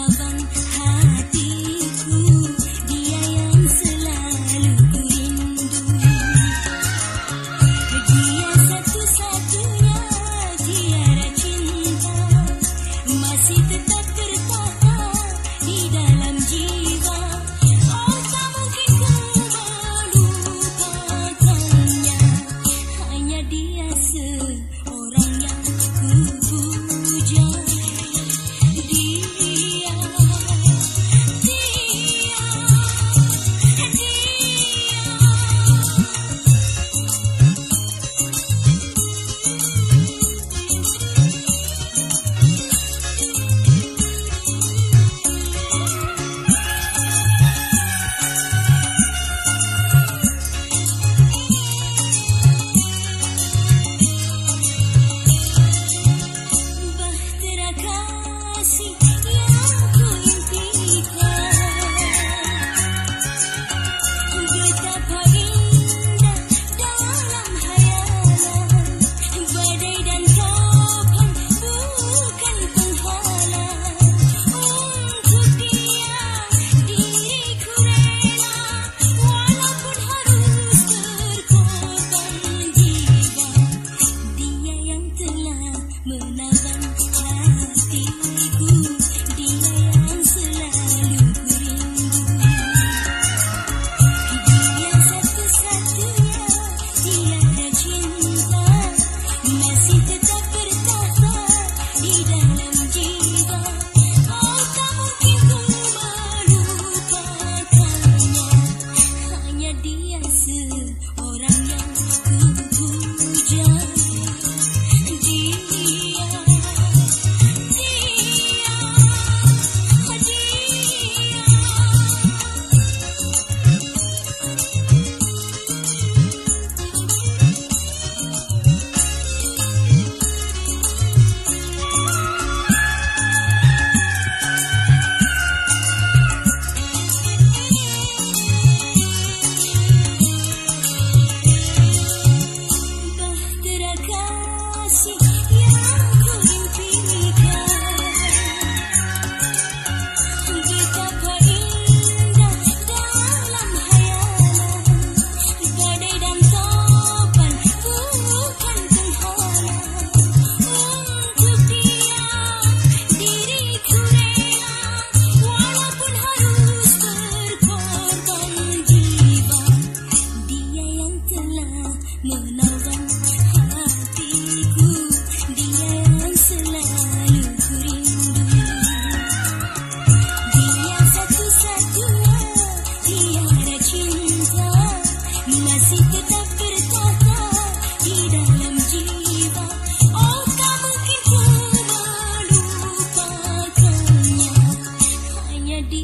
wasn't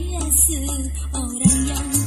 也是欧阳扬。